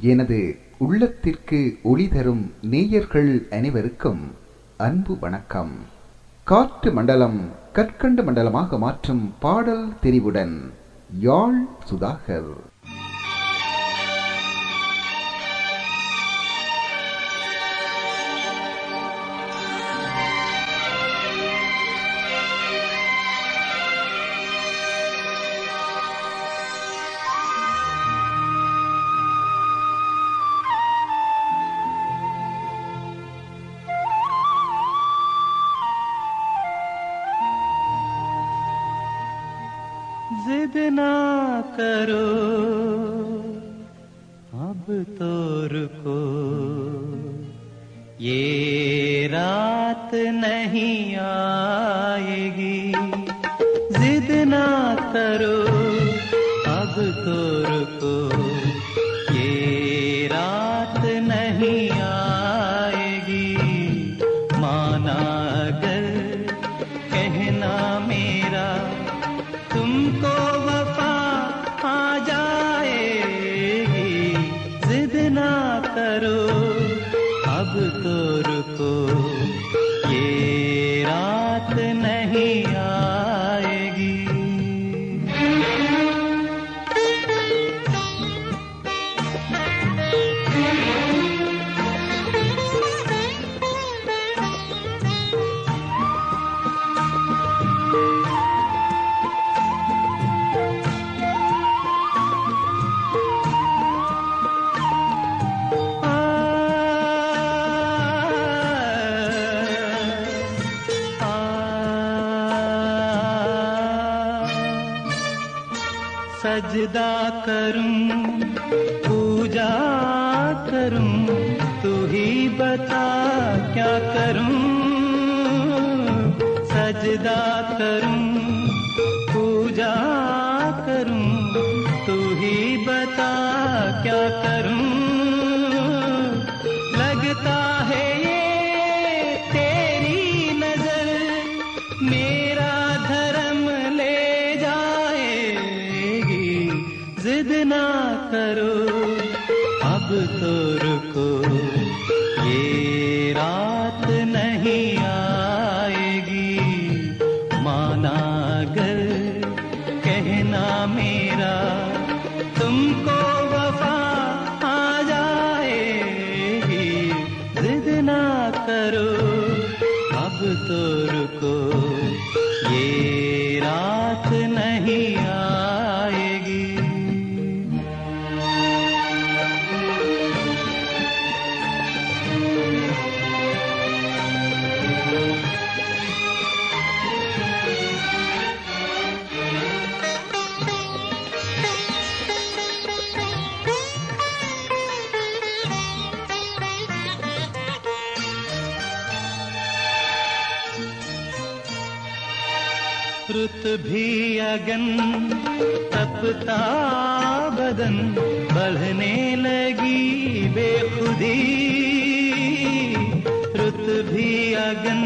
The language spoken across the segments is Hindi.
எனது உள்ளத்திற்கு ஒளி தரும் நேயர்கள் அனைவருக்கும் அன்பு வணக்கம். காற்று மண்டலம் கற்கண்டு மண்டலமாக மாற்றும் பாடல் தெரிவுடன் யாழ் சுதாகர். लगता भी तपता बदन बढ़ने लगी बेखुदी। रुत भी अगन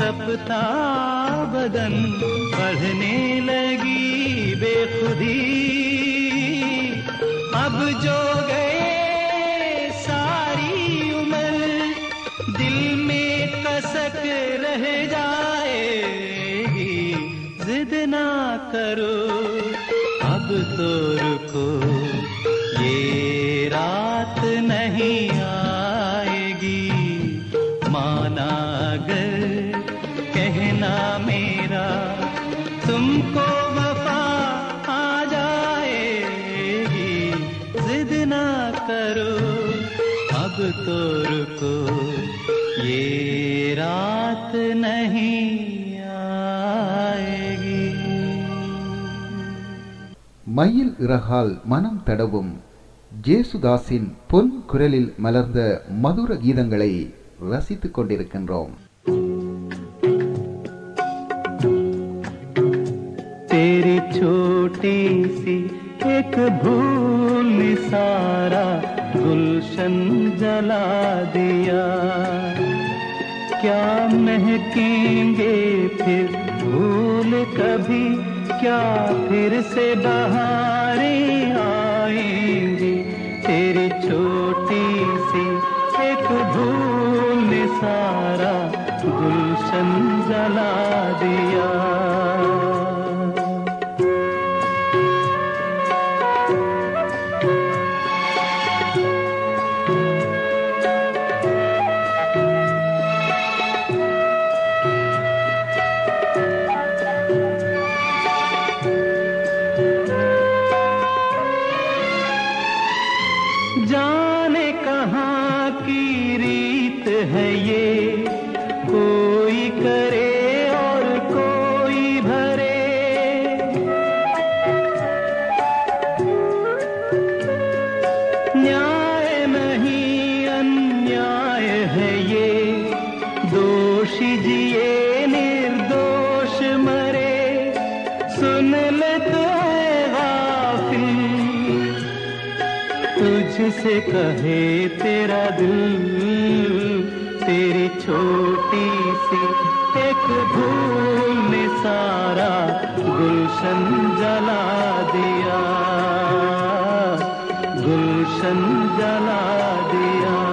तपता बदन बढ़ने लगी बेखुदी। करो। अब तो रुको, ये रात नहीं आएगी। माना अगर कहना मेरा, तुमको वफा आ जाएगी। जिद ना करो, अब तो रुको, ये रात नहीं மயில் இறகால் மனம் தடவும் ஜேசுதாஸின் பொன் குரலில் மலர்ந்த மதுர கீதங்களை ரசித்துக் கொண்டிருக்கின்றோம் तेरी छोटी सी एक भूल ने सारा गुलशन जला दिया क्या महकेंगे फिर भूल कभी क्या फिर से बहारें आएँगी? तेरी छोटी सी एक धूल सारा गुलशन जला दिया। है ये। दोषी जिए निर्दोष मरे। सुन ले तो तुझसे कहे तेरा दिल, तेरी छोटी सी एक भूल ने सारा गुलशन जला दिया। गुलशन जला दिया।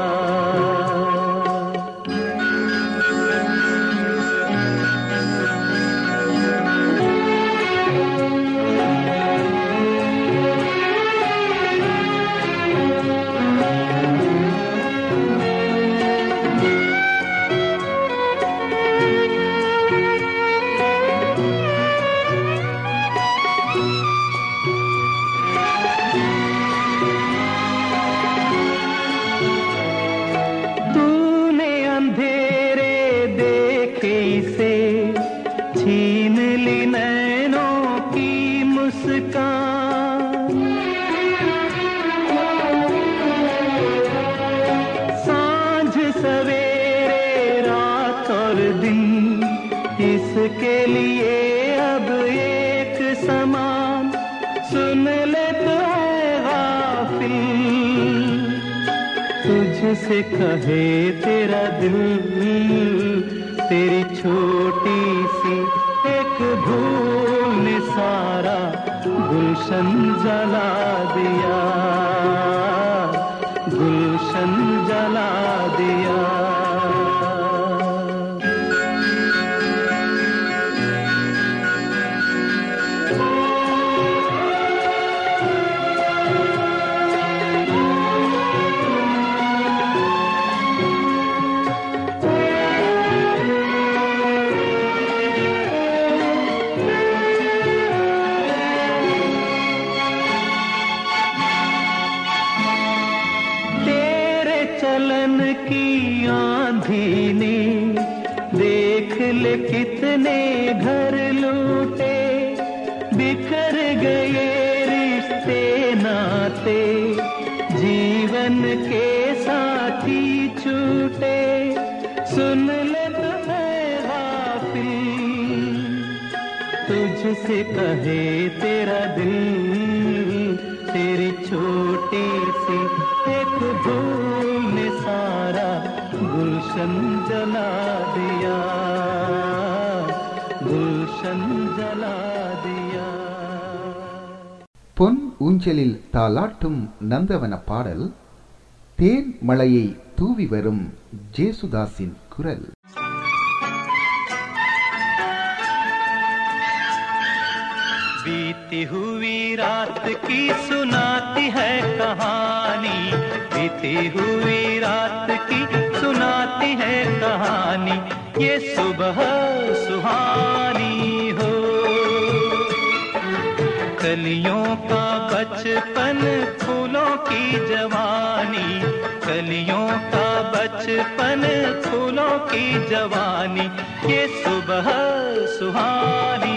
छीन ली नैनों की मुस्कान। साँझ सवेरे रात और दिन, इसके लिए अब एक समान। सुन ले तो तुझसे कहे तेरा दिल, तेरी सी भूल ने सारा गुलशन जला दिया। चलन की आंधी ने देख ले कितने घर लूटे। बिखर गए रिश्ते नाते, जीवन के साथी छूटे। सुन ले तुझसे कहे तेरा दिल, तेरी छोटी सी एक भूल गुलशन जला दिया गुलशन जला दिया பொன் ஊஞ்சலில் தாலாட்டும் நந்தவன பாடல் தேன் மழையை தூவி வரும் ஜேசுதாஸின் குரல் बीती हुई रात की सुनाती है कहानी। बीती हुई रात की सुनाती है कहानी। ये सुबह सुहानी हो। कलियों का बचपन फूलों की जवानी। कलियों का बचपन फूलों की जवानी। ये सुबह सुहानी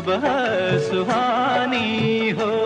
सुबह सुहानी हो।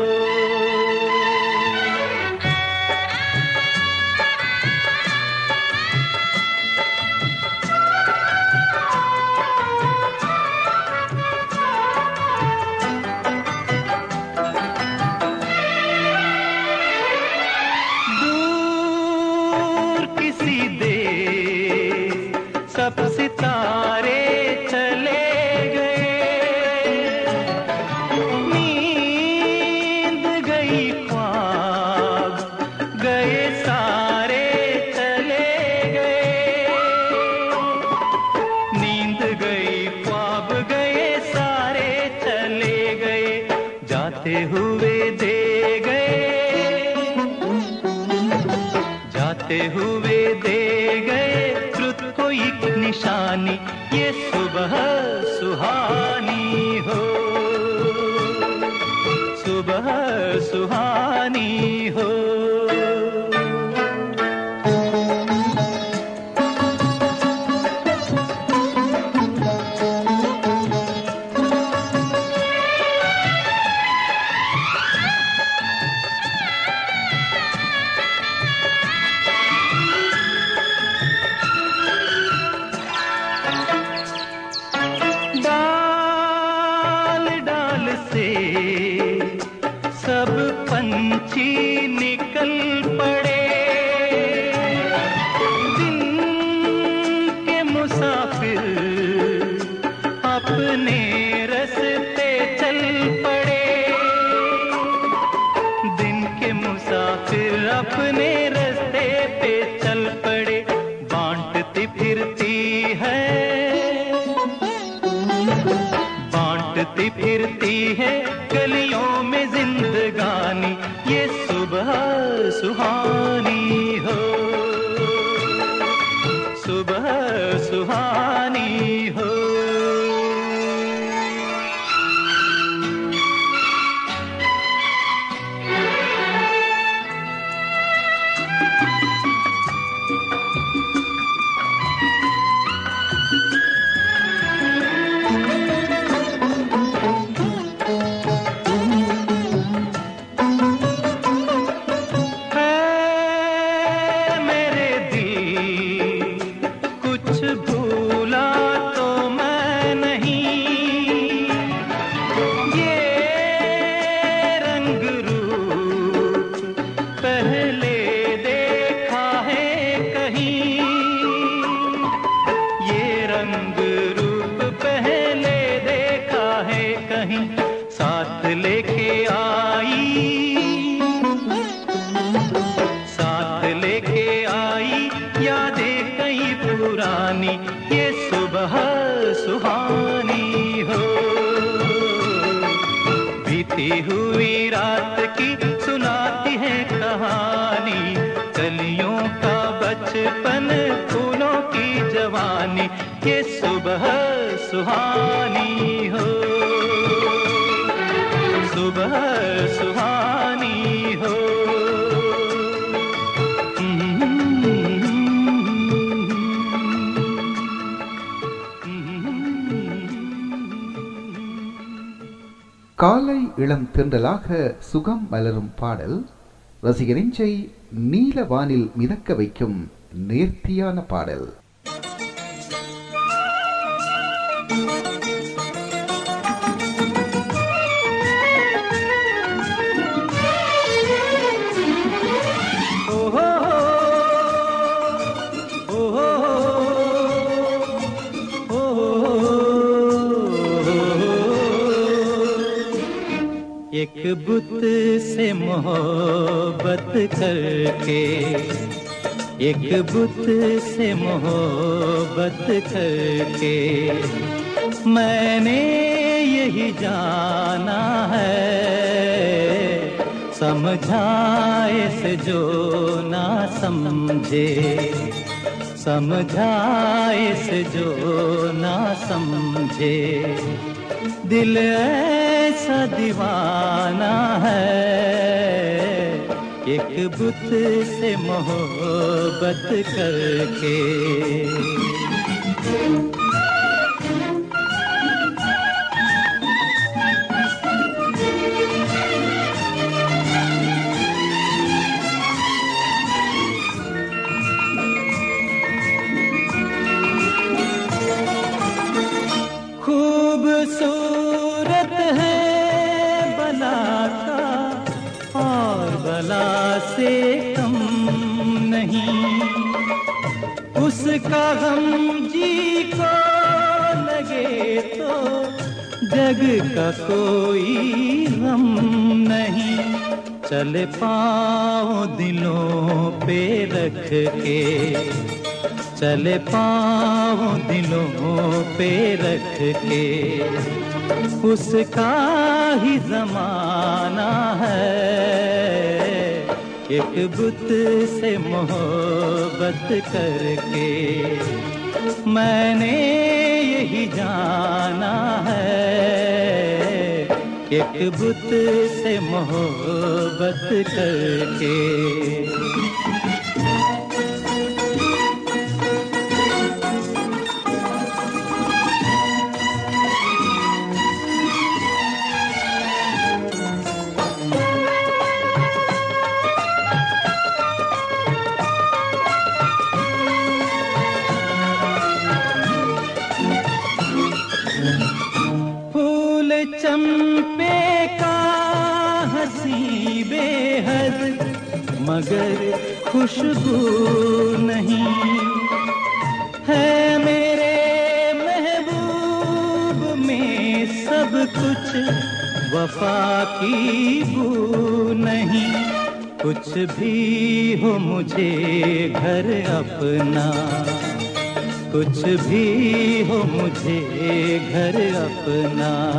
बीती हुई रात की सुनाती है कहानी। कलियों का बचपन, फूलों की जवानी, ये सुबह सुहानी हो। सुबह सुहानी காலை இளம் தென்றலாக சுகம் மலரும் பாடல் ரசிகரிஞ்சை நீல வானில் மிதக்க வைக்கும் நேர்த்தியான பாடல். एक बुत से मोहब्बत करके, एक बुत से मोहब्बत करके, मैंने यही जाना है समझाए से जो ना समझे समझाए से जो ना समझे, दिल ऐसा दीवाना है। एक बुत से मोहब्बत करके। से कम नहीं। उसका गम जी को लगे तो जग का कोई गम नहीं। चल पाओ दिलों पे रख के, चले पाओ दिलों पे रख के। उसका ही जमाना है। एक बुत से मोहब्बत करके मैंने यही जाना है। एक बुत से मोहब्बत करके मगर खुशबू नहीं। है मेरे महबूब में सब कुछ वफा की बू नहीं। कुछ भी हो मुझे घर अपना। कुछ भी हो मुझे घर अपना।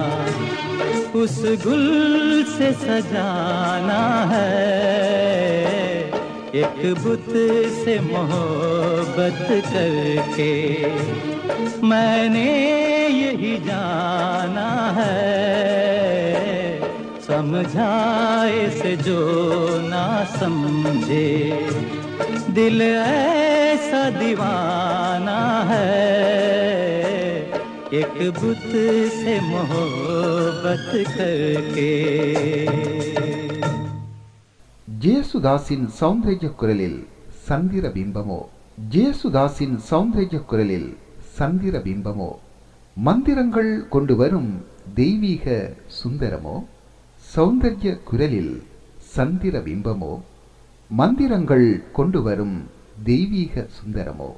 उस गुल से सजाना है। एक बुत से मोहब्बत करके मैंने यही जाना है। समझाए से जो ना समझे, दिल ऐसा दीवाना है। एक बुत से मोहब्बत करके ஜேசுதாஸின் சௌந்தர்ய குரலில் சந்திர பிம்பமோ. ஜேசுதாஸின் சௌந்தரிய குரலில் சந்திர பிம்பமோ. மந்திரங்கள் கொண்டு வரும் தெய்வீக சுந்தரமோ. சௌந்தர்ய குரலில் சந்திர பிம்பமோ. மந்திரங்கள் கொண்டு வரும் தெய்வீக சுந்தரமோ.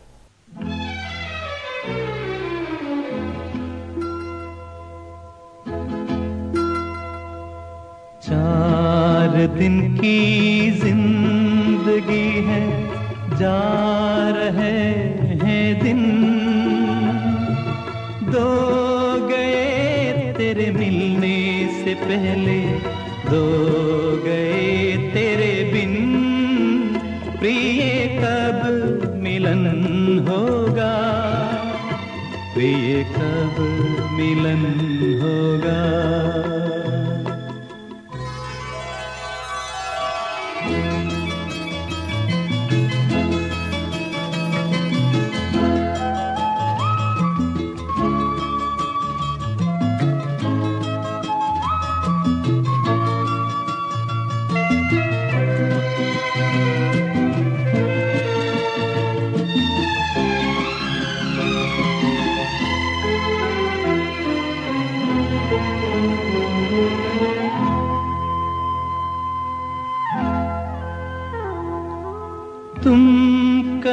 चार दिन की ज़िंदगी है, जा रहे हैं दिन। दो गए तेरे मिलने से पहले, दो गए तेरे बिन। प्रिय कब मिलन होगा? प्रिय कब मिलन होगा?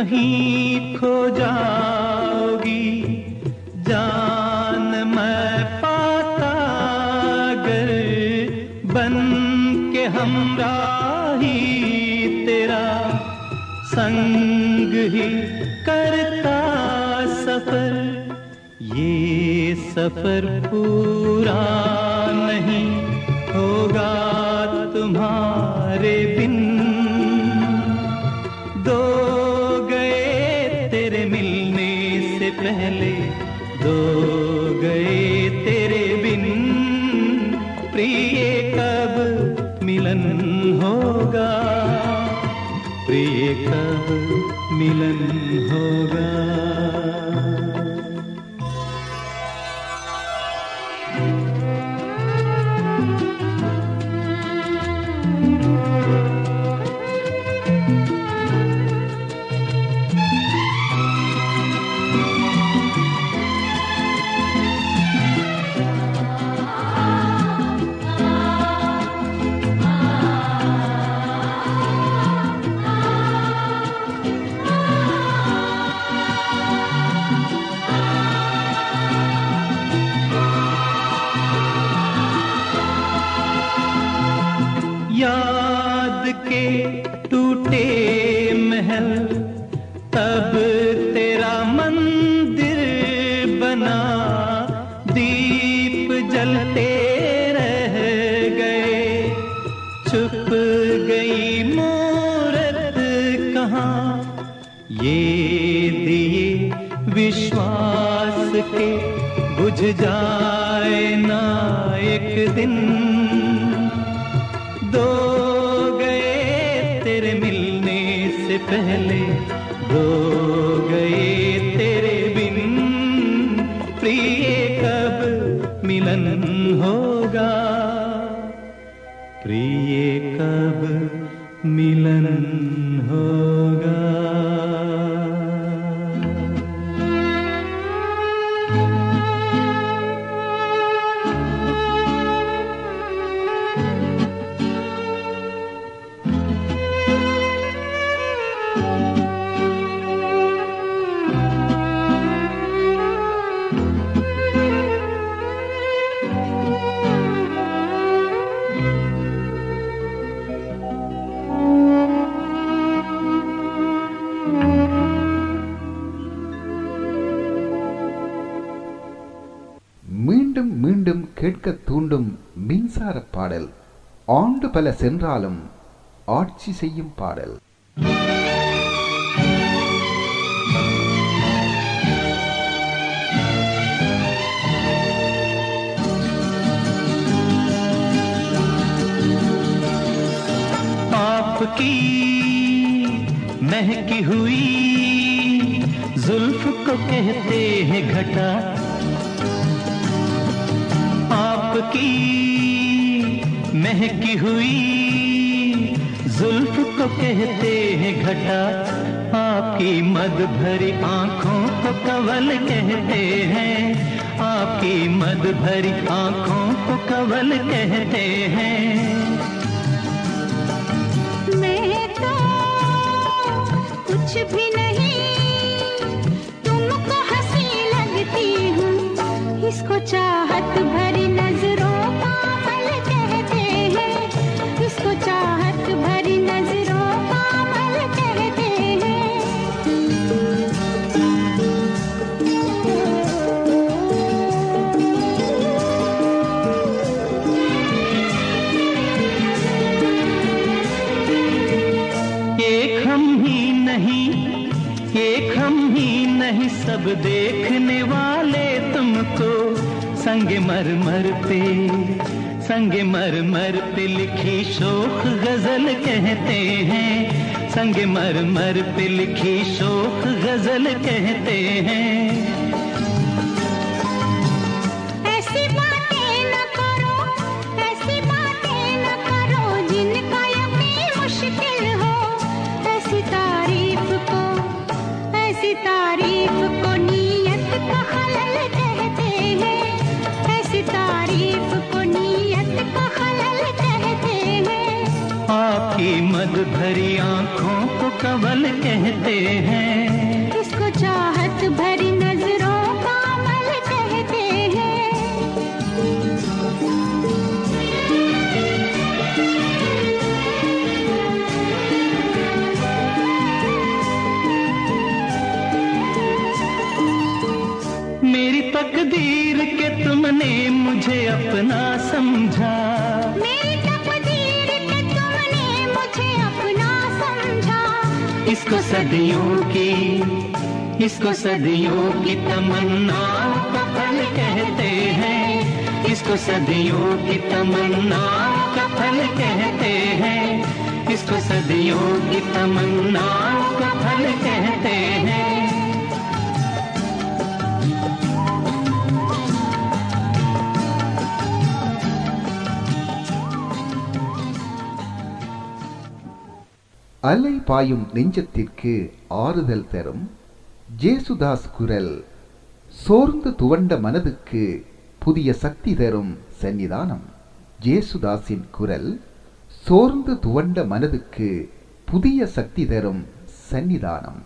कहीं खो जाओगी जान मैं पाता अगर बन के हमराही तेरा। संग ही करता सफ़र, ये सफ़र पूरा मिलन होगा। होगा। प्रिय कब मिलन होगा பல சென்றாலும் ஆட்சி செய்யும் பாடல் आपकी महकी हुई जुल्फ को कहते हैं घटा आपकी महकी हुई। जुल्फ को कहते हैं घटा, आपकी मद भरी आँखों को कवल कहते हैं। आपकी मद भरी आँखों को कवल कहते हैं। तो कुछ भी नहीं, तुमको हँसी लगती हूँ। इसको चाहत भरी देखने वाले तुमको। संग मर मर पे, संग मर मर पे लिखी शोक गज़ल कहते हैं। संग मर मर पे लिखी शोक गज़ल कहते हैं। भरी आँखों को कवल कहते हैं। इसको चाहत भरी नज़रों का मल कहते हैं। मेरी तकदीर के तुमने मुझे अपना समझा। इसको सदियों की, इसको सदियों की तमन्ना का फल कहते हैं। इसको सदियों की तमन्ना का फल कहते हैं। इसको सदियों की तमन्ना का फल कहते हैं। அலை பாயும் நெஞ்சத்திற்கு ஆறுதல் தரும் ஜேசுதாஸ் குரல் சோர்ந்து துவண்ட மனதுக்கு புதிய சக்தி தரும் சன்னிதானம் ஜேசுதாஸின் குரல் சோர்ந்து துவண்ட மனதுக்கு புதிய சக்தி தரும் சன்னிதானம்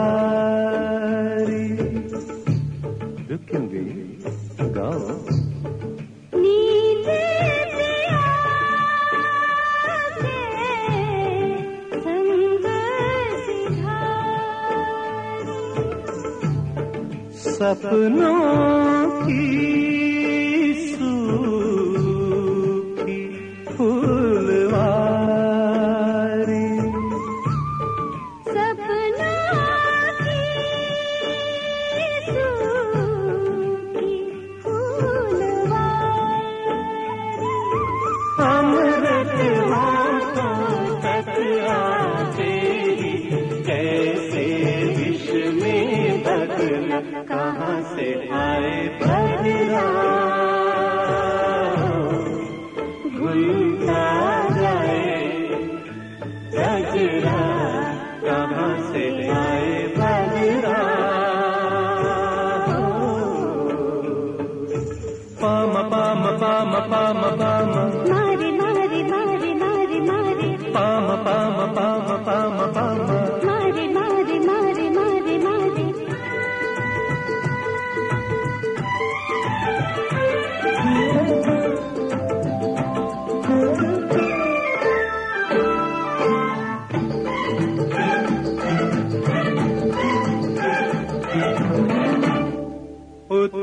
सिधारी रुकेंगे गाओ। सपनों की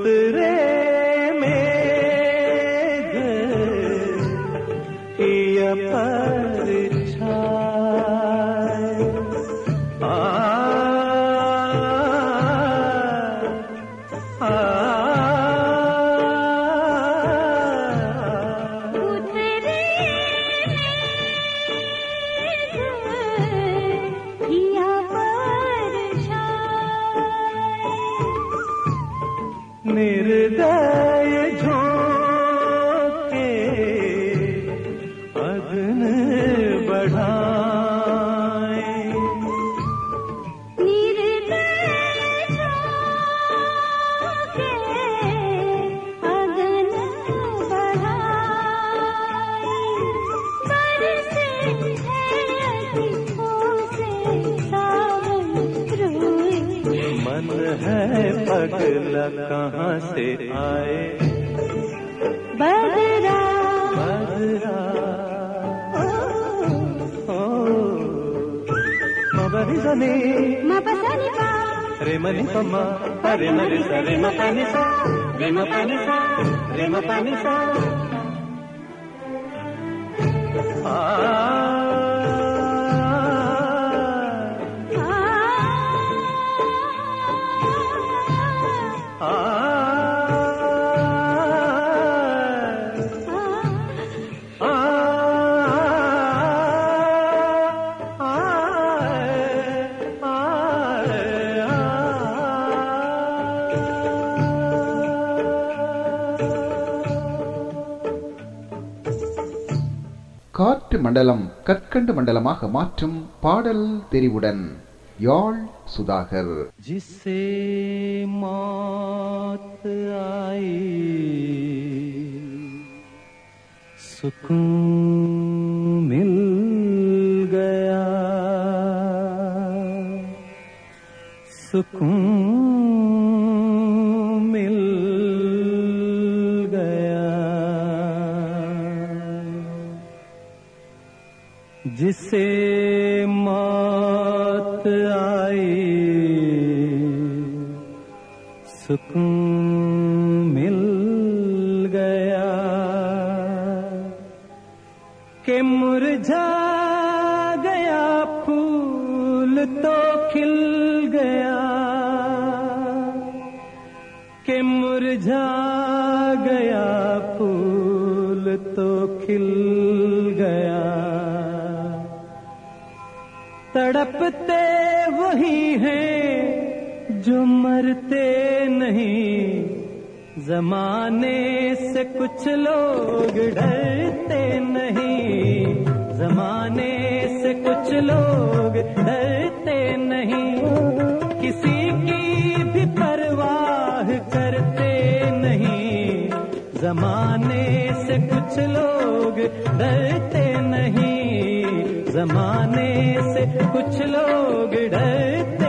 kudre कहाँ से आए? बदरा बदरा ओ। मबरी जने मपसनी पा रे मनी पम्मा अरे मरे सा रे म पानी सा रे காற்று மண்டலம் கற்கண்டு மண்டலமாக மாற்றும் பாடல் தெரிவுடன் யாழ் சுதாகர் जिसे मौत आई सुकून मिल गया सुकून जिसे मौत आई सुकून तड़पते वही हैं जो मरते नहीं। जमाने से कुछ लोग डरते नहीं। जमाने से कुछ लोग डरते नहीं। किसी की भी परवाह करते नहीं। जमाने से कुछ लोग डरते नहीं। जमाने से कुछ लोग डरते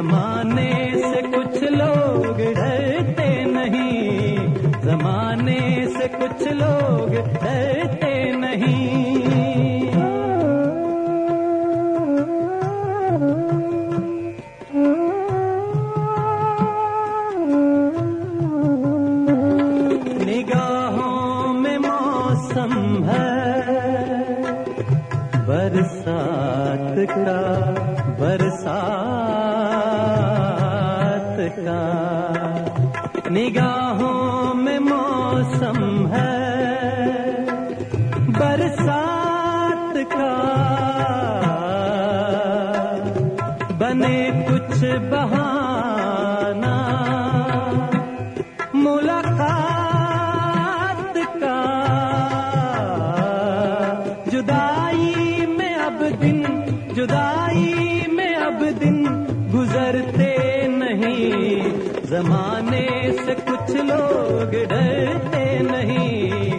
जमाने जमाने से कुछ लोग डरते नहीं।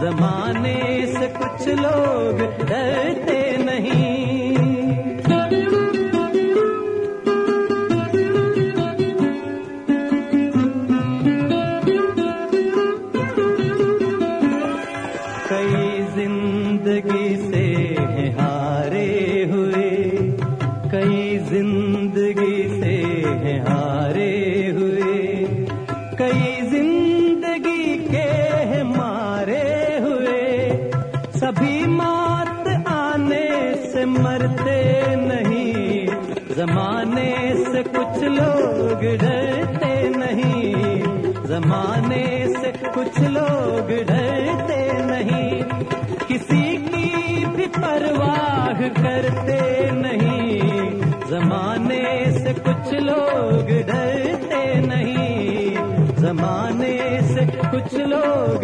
जमाने से कुछ लोग डरते करते नहीं। जमाने से कुछ लोग डरते नहीं। जमाने से कुछ लोग